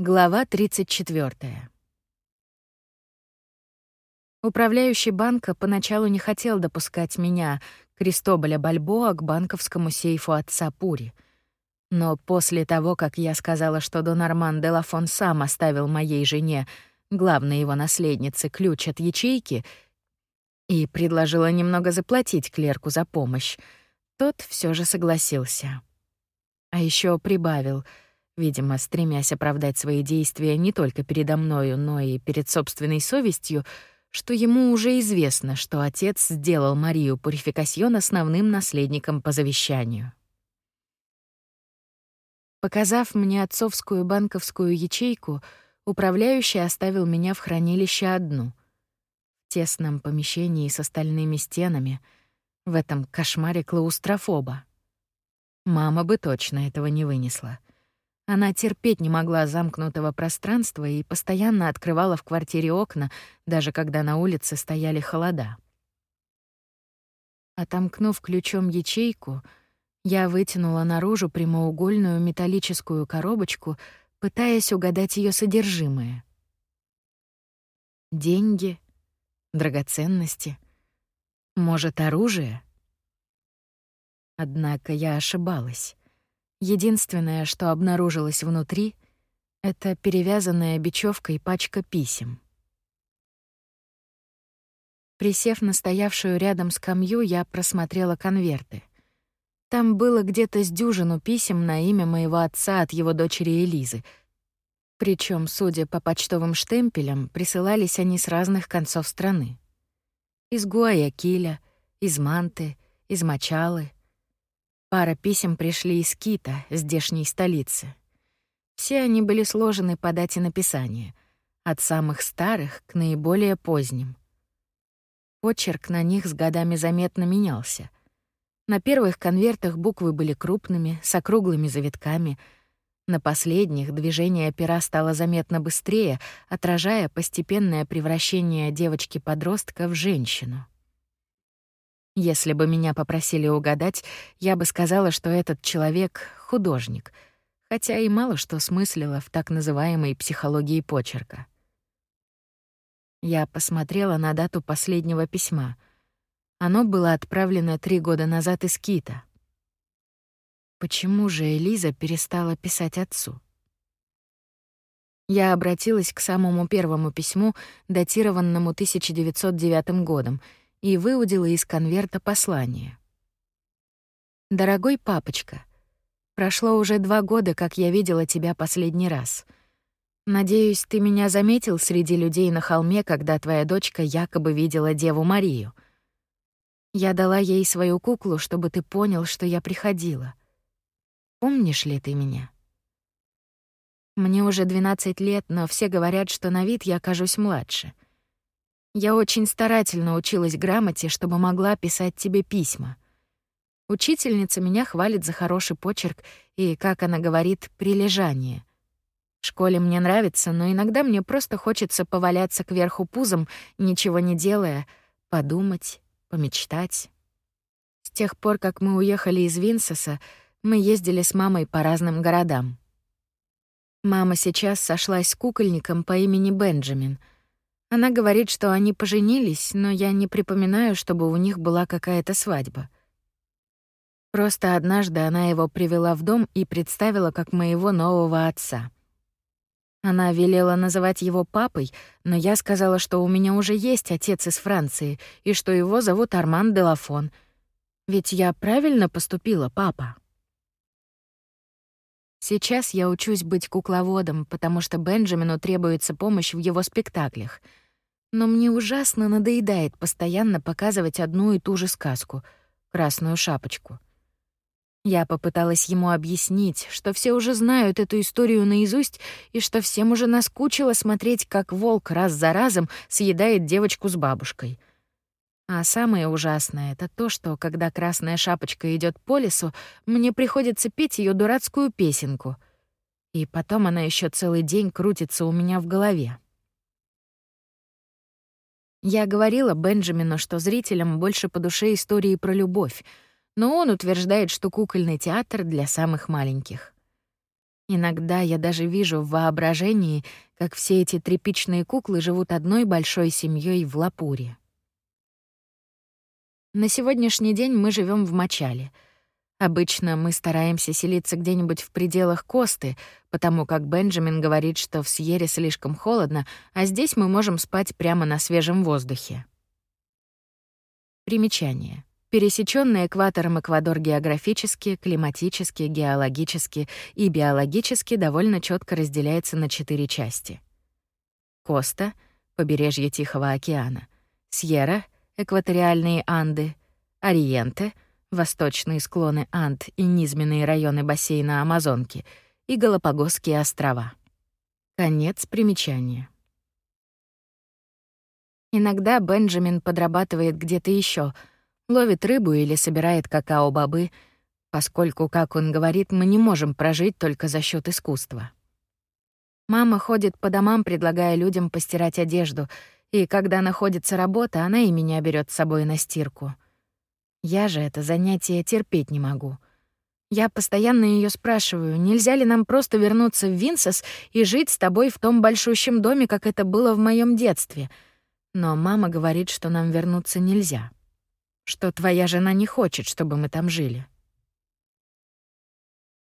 Глава 34. Управляющий банка поначалу не хотел допускать меня, Кристоболя Бальбоа, к банковскому сейфу отца Пури. Но после того, как я сказала, что Дон Арман де Лафон сам оставил моей жене, главной его наследнице, ключ от ячейки и предложила немного заплатить клерку за помощь, тот все же согласился. А еще прибавил — видимо, стремясь оправдать свои действия не только передо мною, но и перед собственной совестью, что ему уже известно, что отец сделал Марию Пурификасьон основным наследником по завещанию. Показав мне отцовскую банковскую ячейку, управляющий оставил меня в хранилище одну, в тесном помещении с остальными стенами, в этом кошмаре клаустрофоба. Мама бы точно этого не вынесла. Она терпеть не могла замкнутого пространства и постоянно открывала в квартире окна, даже когда на улице стояли холода. Отомкнув ключом ячейку, я вытянула наружу прямоугольную металлическую коробочку, пытаясь угадать ее содержимое. Деньги, драгоценности, может, оружие? Однако я ошибалась. Единственное, что обнаружилось внутри, это перевязанная бечевкой пачка писем. Присев на стоявшую рядом скамью, я просмотрела конверты. Там было где-то с дюжину писем на имя моего отца от его дочери Элизы. Причем, судя по почтовым штемпелям, присылались они с разных концов страны. Из Гуаякиля, из Манты, из Мачалы, Пара писем пришли из Кита, здешней столицы. Все они были сложены по дате написания, от самых старых к наиболее поздним. Почерк на них с годами заметно менялся. На первых конвертах буквы были крупными, с округлыми завитками. На последних движение пера стало заметно быстрее, отражая постепенное превращение девочки-подростка в женщину. Если бы меня попросили угадать, я бы сказала, что этот человек — художник, хотя и мало что смыслила в так называемой психологии почерка. Я посмотрела на дату последнего письма. Оно было отправлено три года назад из Кита. Почему же Элиза перестала писать отцу? Я обратилась к самому первому письму, датированному 1909 годом, и выудила из конверта послание. «Дорогой папочка, прошло уже два года, как я видела тебя последний раз. Надеюсь, ты меня заметил среди людей на холме, когда твоя дочка якобы видела Деву Марию. Я дала ей свою куклу, чтобы ты понял, что я приходила. Помнишь ли ты меня?» Мне уже 12 лет, но все говорят, что на вид я кажусь младше — я очень старательно училась грамоте, чтобы могла писать тебе письма. Учительница меня хвалит за хороший почерк и, как она говорит, прилежание. В школе мне нравится, но иногда мне просто хочется поваляться кверху пузом, ничего не делая, подумать, помечтать. С тех пор, как мы уехали из Винсеса, мы ездили с мамой по разным городам. Мама сейчас сошлась с кукольником по имени Бенджамин — она говорит, что они поженились, но я не припоминаю, чтобы у них была какая-то свадьба. Просто однажды она его привела в дом и представила как моего нового отца. Она велела называть его папой, но я сказала, что у меня уже есть отец из Франции и что его зовут Арман де Лафон. Ведь я правильно поступила, папа. Сейчас я учусь быть кукловодом, потому что Бенджамину требуется помощь в его спектаклях — но мне ужасно надоедает постоянно показывать одну и ту же сказку — «Красную шапочку». Я попыталась ему объяснить, что все уже знают эту историю наизусть и что всем уже наскучило смотреть, как волк раз за разом съедает девочку с бабушкой. А самое ужасное — это то, что, когда Красная Шапочка идет по лесу, мне приходится петь ее дурацкую песенку. И потом она еще целый день крутится у меня в голове. Я говорила Бенджамину, что зрителям больше по душе истории про любовь, но он утверждает, что кукольный театр для самых маленьких. Иногда я даже вижу в воображении, как все эти тряпичные куклы живут одной большой семьей в Лапуре. На сегодняшний день мы живем в Мачале. Обычно мы стараемся селиться где-нибудь в пределах Косты, потому как Бенджамин говорит, что в Сьере слишком холодно, а здесь мы можем спать прямо на свежем воздухе. Примечание. Пересечённый экватором Эквадор географически, климатически, геологически и биологически довольно чётко разделяется на четыре части. Коста — побережье Тихого океана, Сьерра — экваториальные Анды, Ориенте — восточные склоны Анд и низменные районы бассейна Амазонки и Галапагосские острова. Конец примечания. Иногда Бенджамин подрабатывает где-то ещё — ловит рыбу или собирает какао-бобы, поскольку, как он говорит, мы не можем прожить только за счет искусства. Мама ходит по домам, предлагая людям постирать одежду, и когда находится работа, она и меня берет с собой на стирку. Я же это занятие терпеть не могу. Я постоянно ее спрашиваю, нельзя ли нам просто вернуться в Винсес и жить с тобой в том большущем доме, как это было в моем детстве. Но мама говорит, что нам вернуться нельзя что твоя жена не хочет, чтобы мы там жили.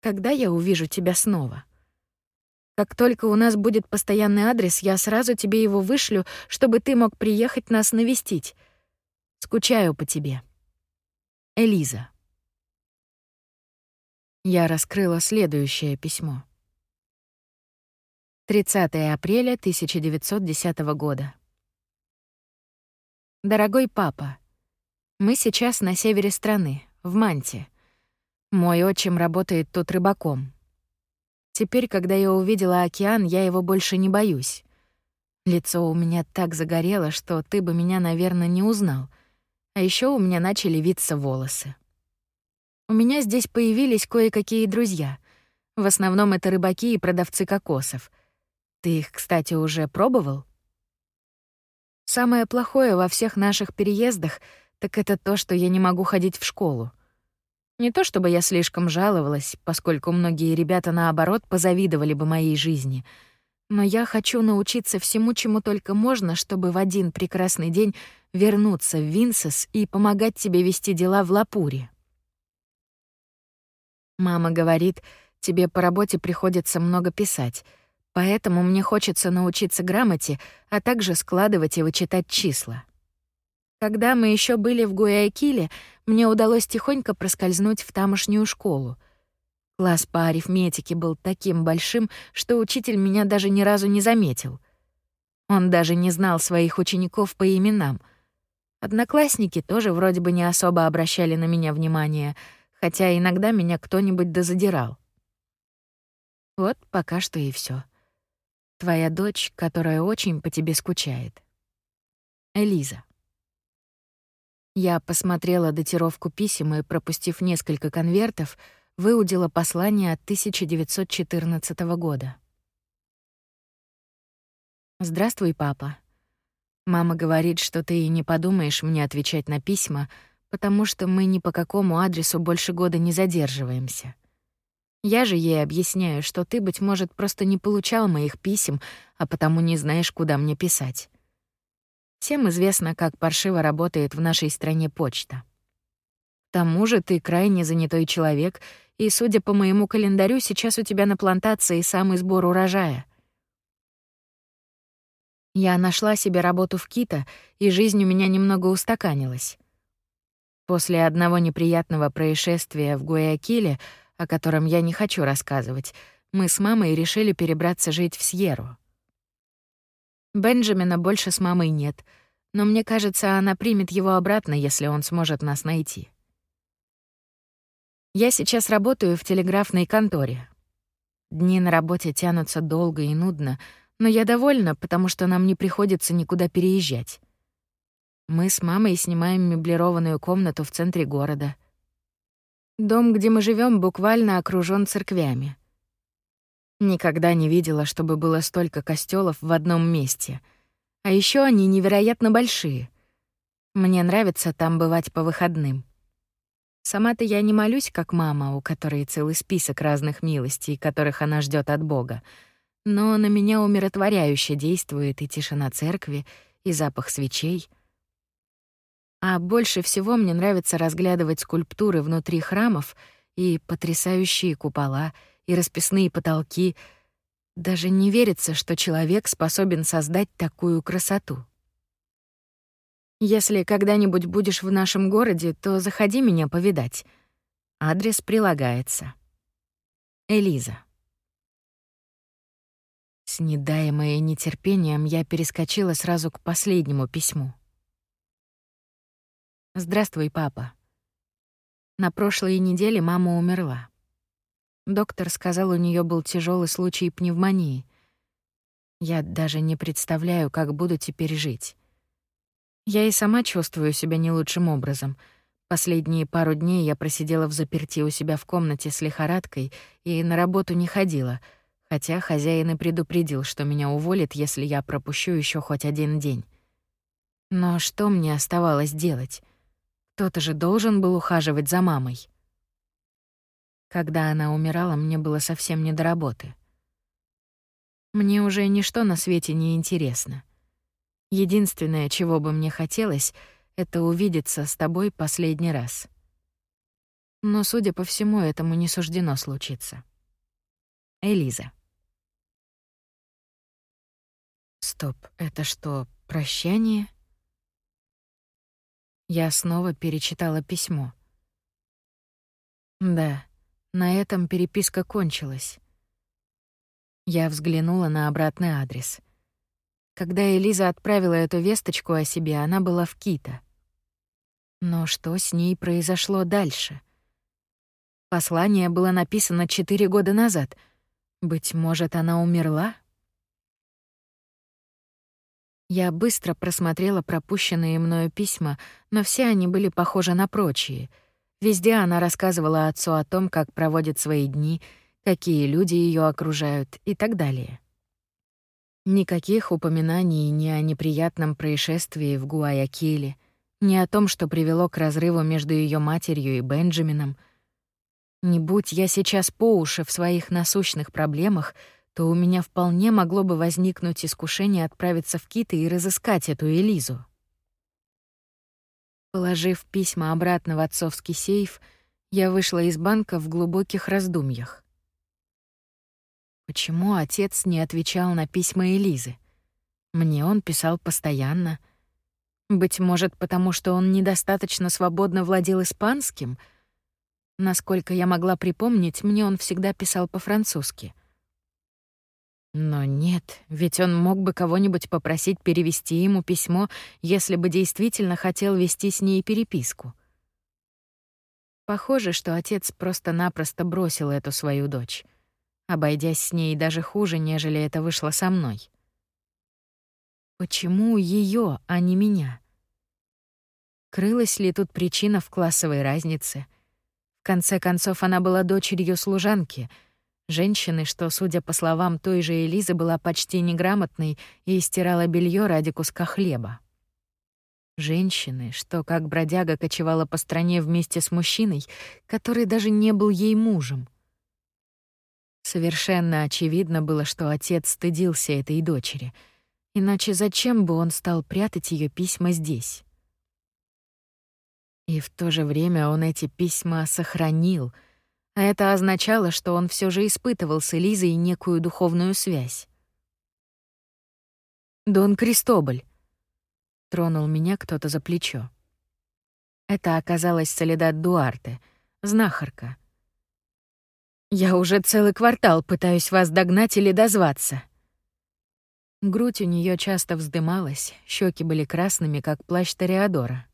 Когда я увижу тебя снова? Как только у нас будет постоянный адрес, я сразу тебе его вышлю, чтобы ты мог приехать нас навестить. Скучаю по тебе. Элиза. Я раскрыла следующее письмо. 30 апреля 1910 года. Дорогой папа, мы сейчас на севере страны, в Манте. Мой отчим работает тут рыбаком. Теперь, когда я увидела океан, я его больше не боюсь. Лицо у меня так загорело, что ты бы меня, наверное, не узнал. А еще у меня начали виться волосы. У меня здесь появились кое-какие друзья. В основном это рыбаки и продавцы кокосов. Ты их, кстати, уже пробовал? Самое плохое во всех наших переездах — так это то, что я не могу ходить в школу. Не то чтобы я слишком жаловалась, поскольку многие ребята, наоборот, позавидовали бы моей жизни. Но я хочу научиться всему, чему только можно, чтобы в один прекрасный день вернуться в Винсес и помогать тебе вести дела в Лапуре. Мама говорит, тебе по работе приходится много писать, поэтому мне хочется научиться грамоте, а также складывать и вычитать числа. Когда мы еще были в Гуаякиле, мне удалось тихонько проскользнуть в тамошнюю школу. Класс по арифметике был таким большим, что учитель меня даже ни разу не заметил. Он даже не знал своих учеников по именам. Одноклассники тоже вроде бы не особо обращали на меня внимание, хотя иногда меня кто-нибудь дозадирал. Вот пока что и все. Твоя дочь, которая очень по тебе скучает. Элиза. Я посмотрела датировку писем и, пропустив несколько конвертов, выудила послание от 1914 года. «Здравствуй, папа. Мама говорит, что ты и не подумаешь мне отвечать на письма, потому что мы ни по какому адресу больше года не задерживаемся. Я же ей объясняю, что ты, быть может, просто не получал моих писем, а потому не знаешь, куда мне писать. Всем известно, как паршиво работает в нашей стране почта. К тому же ты крайне занятой человек, и, судя по моему календарю, сейчас у тебя на плантации самый сбор урожая. Я нашла себе работу в Кита, и жизнь у меня немного устаканилась. После одного неприятного происшествия в Гуаякиле, о котором я не хочу рассказывать, мы с мамой решили перебраться жить в Сьерру. Бенджамина больше с мамой нет, но мне кажется, она примет его обратно, если он сможет нас найти. Я сейчас работаю в телеграфной конторе. Дни на работе тянутся долго и нудно, но я довольна, потому что нам не приходится никуда переезжать. Мы с мамой снимаем меблированную комнату в центре города. Дом, где мы живем, буквально окружен церквями. Никогда не видела, чтобы было столько костелов в одном месте. А еще они невероятно большие. Мне нравится там бывать по выходным. Сама-то я не молюсь, как мама, у которой целый список разных милостей, которых она ждет от Бога. Но на меня умиротворяюще действует и тишина церкви, и запах свечей. А больше всего мне нравится разглядывать скульптуры внутри храмов и потрясающие купола, и расписные потолки. Даже не верится, что человек способен создать такую красоту. Если когда-нибудь будешь в нашем городе, то заходи меня повидать. Адрес прилагается. Элиза. С недаемой нетерпением я перескочила сразу к последнему письму. «Здравствуй, папа. На прошлой неделе мама умерла. Доктор сказал, у нее был тяжелый случай пневмонии. Я даже не представляю, как буду теперь жить. Я и сама чувствую себя не лучшим образом. Последние пару дней я просидела в заперти у себя в комнате с лихорадкой и на работу не ходила, хотя хозяин и предупредил, что меня уволят, если я пропущу еще хоть один день. Но что мне оставалось делать? Кто-то же должен был ухаживать за мамой. Когда она умирала, мне было совсем не до работы. Мне уже ничто на свете не интересно. Единственное, чего бы мне хотелось, это увидеться с тобой последний раз. Но, судя по всему, этому не суждено случиться. Элиза. Стоп, это что, прощание? Я снова перечитала письмо. Да, на этом переписка кончилась. Я взглянула на обратный адрес — когда Элиза отправила эту весточку о себе, она была в Кита. Но что с ней произошло дальше? Послание было написано четыре года назад. Быть может, она умерла? Я быстро просмотрела пропущенные мною письма, но все они были похожи на прочие. Везде она рассказывала отцу о том, как проводит свои дни, какие люди ее окружают и так далее. Никаких упоминаний ни о неприятном происшествии в Гуаякиле, ни о том, что привело к разрыву между ее матерью и Бенджамином. Не будь я сейчас по уши в своих насущных проблемах, то у меня вполне могло бы возникнуть искушение отправиться в Киты и разыскать эту Элизу. Положив письма обратно в отцовский сейф, я вышла из банка в глубоких раздумьях. Почему отец не отвечал на письма Элизы? Мне он писал постоянно. Быть может, потому что он недостаточно свободно владел испанским? Насколько я могла припомнить, мне он всегда писал по-французски. Но нет, ведь он мог бы кого-нибудь попросить перевести ему письмо, если бы действительно хотел вести с ней переписку. Похоже, что отец просто-напросто бросил эту свою дочь обойдясь с ней даже хуже, нежели это вышло со мной. Почему ее, а не меня? Крылась ли тут причина в классовой разнице? В конце концов, она была дочерью служанки, женщины, что, судя по словам той же Элизы, была почти неграмотной и стирала белье ради куска хлеба. Женщины, что как бродяга кочевала по стране вместе с мужчиной, который даже не был ей мужем. Совершенно очевидно было, что отец стыдился этой дочери. Иначе зачем бы он стал прятать ее письма здесь? И в то же время он эти письма сохранил, а это означало, что он все же испытывал с Элизой некую духовную связь. «Дон Кристобаль», — тронул меня кто-то за плечо. Это оказалась Солидат Дуарте, знахарка — я уже целый квартал пытаюсь вас догнать или дозваться. Грудь у нее часто вздымалась, щеки были красными, как плащ Тореадора.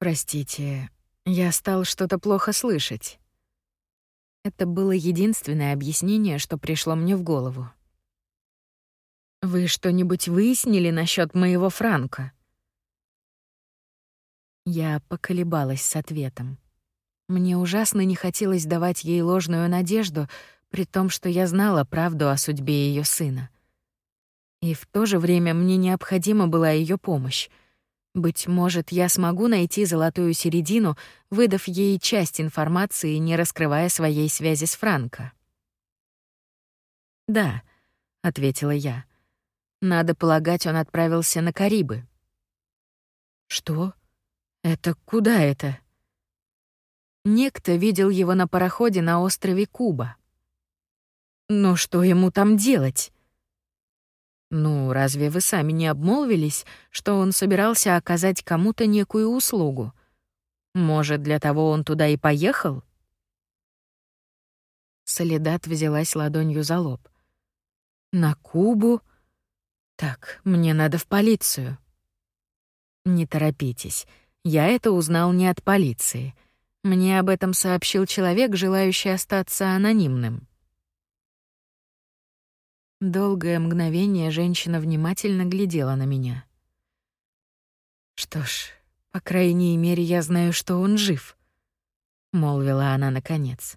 Простите, я стал что-то плохо слышать. Это было единственное объяснение, что пришло мне в голову. Вы что-нибудь выяснили насчет моего Франка? Я поколебалась с ответом. Мне ужасно не хотелось давать ей ложную надежду, при том, что я знала правду о судьбе ее сына. И в то же время мне необходима была ее помощь. Быть может, я смогу найти золотую середину, выдав ей часть информации, не раскрывая своей связи с Франко. Да, ответила я. Надо полагать, он отправился на Карибы. Что? Это куда это? Некто видел его на пароходе на острове Куба. Но что ему там делать? Ну, разве вы сами не обмолвились, что он собирался оказать кому-то некую услугу? Может, для того он туда и поехал? Солидат взялась ладонью за лоб. На Кубу? Так, мне надо в полицию. Не торопитесь. Я это узнал не от полиции. Мне об этом сообщил человек, желающий остаться анонимным. Долгое мгновение женщина внимательно глядела на меня. Что ж, по крайней мере, я знаю, что он жив, молвила она наконец.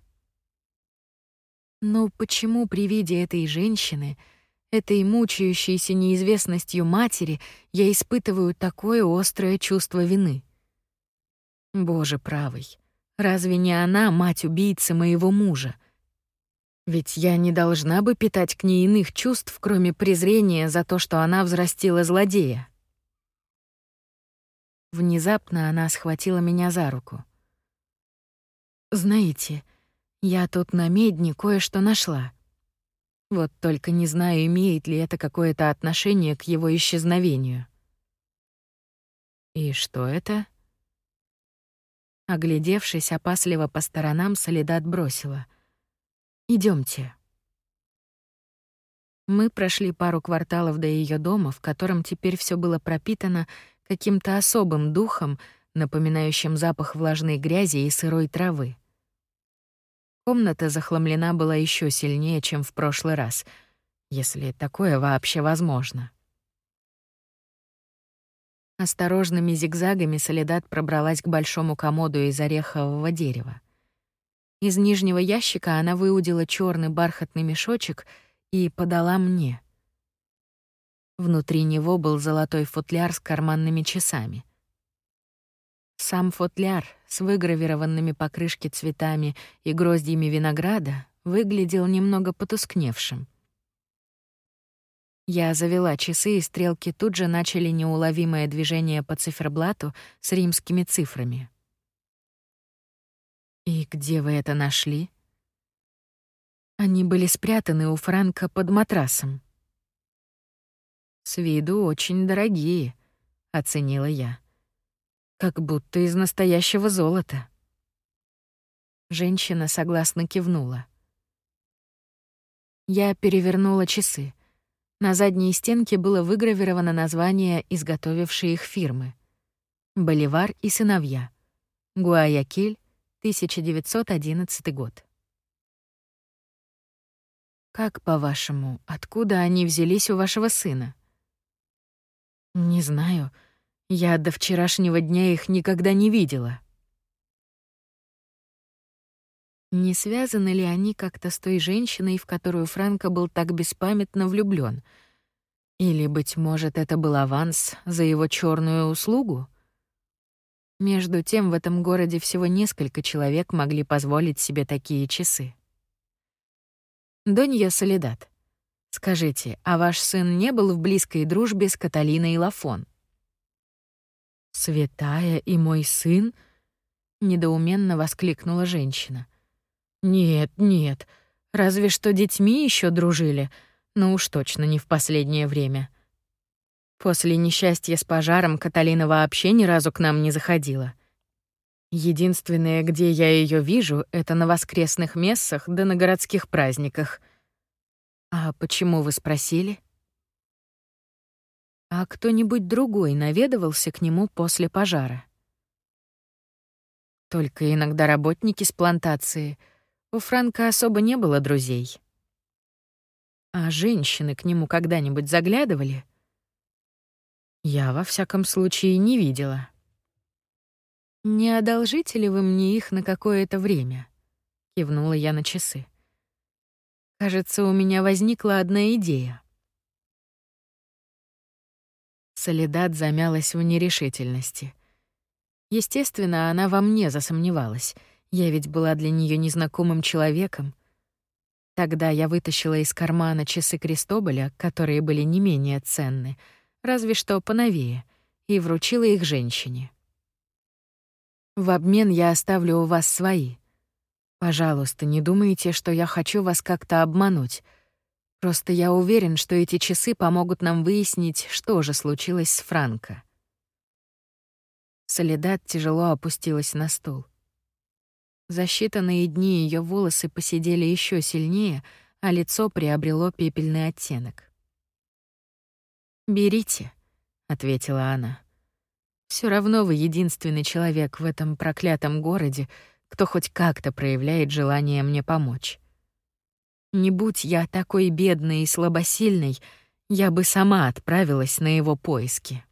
Но почему при виде этой женщины, этой мучающейся неизвестностью матери, я испытываю такое острое чувство вины? Боже правый, разве не она мать убийцы моего мужа? Ведь я не должна бы питать к ней иных чувств, кроме презрения за то, что она взрастила злодея. Внезапно она схватила меня за руку. «Знаете, я тут на медне кое-что нашла. Вот только не знаю, имеет ли это какое-то отношение к его исчезновению». «И что это?» Оглядевшись опасливо по сторонам, Солидат бросила — Идемте. Мы прошли пару кварталов до ее дома, в котором теперь все было пропитано каким-то особым духом, напоминающим запах влажной грязи и сырой травы. Комната захламлена была еще сильнее, чем в прошлый раз, если такое вообще возможно. Осторожными зигзагами Солидат пробралась к большому комоду из орехового дерева. Из нижнего ящика она выудила черный бархатный мешочек и подала мне. Внутри него был золотой футляр с карманными часами. Сам футляр с выгравированными по крышке цветами и гроздьями винограда выглядел немного потускневшим. Я завела часы, и стрелки тут же начали неуловимое движение по циферблату с римскими цифрами. «И где вы это нашли?» Они были спрятаны у Франка под матрасом. «С виду очень дорогие», — оценила я. «Как будто из настоящего золота». Женщина согласно кивнула. Я перевернула часы. На задней стенке было выгравировано название изготовившей их фирмы. «Боливар и сыновья», «Гуаякиль», 1911 год. Как, по-вашему, откуда они взялись у вашего сына? Не знаю. Я до вчерашнего дня их никогда не видела. Не связаны ли они как-то с той женщиной, в которую Франко был так беспамятно влюблён? Или, быть может, это был аванс за его чёрную услугу? Между тем, в этом городе всего несколько человек могли позволить себе такие часы. Донья Солидат, скажите, а ваш сын не был в близкой дружбе с Каталиной Лафон? «Святая и мой сын?» — недоуменно воскликнула женщина. «Нет, нет, разве что детьми еще дружили, но уж точно не в последнее время. После несчастья с пожаром Каталина вообще ни разу к нам не заходила. Единственное, где я ее вижу, это на воскресных мессах да на городских праздниках. А почему вы спросили? А кто-нибудь другой наведывался к нему после пожара? Только иногда работники с плантации. У Франка особо не было друзей. А женщины к нему когда-нибудь заглядывали? Я, во всяком случае, не видела. «Не одолжите ли вы мне их на какое-то время?» — кивнула я на часы. «Кажется, у меня возникла одна идея». Солидат замялась в нерешительности. Естественно, она во мне засомневалась. Я ведь была для нее незнакомым человеком. Тогда я вытащила из кармана часы Крестоболя, которые были не менее ценны, разве что поновее, и вручила их женщине. В обмен я оставлю у вас свои. Пожалуйста, не думайте, что я хочу вас как-то обмануть. Просто я уверен, что эти часы помогут нам выяснить, что же случилось с Франко. Солидат тяжело опустилась на стул. За считанные дни ее волосы посидели еще сильнее, а лицо приобрело пепельный оттенок. «Берите», — ответила она. Все равно вы единственный человек в этом проклятом городе, кто хоть как-то проявляет желание мне помочь. Не будь я такой бедной и слабосильной, я бы сама отправилась на его поиски.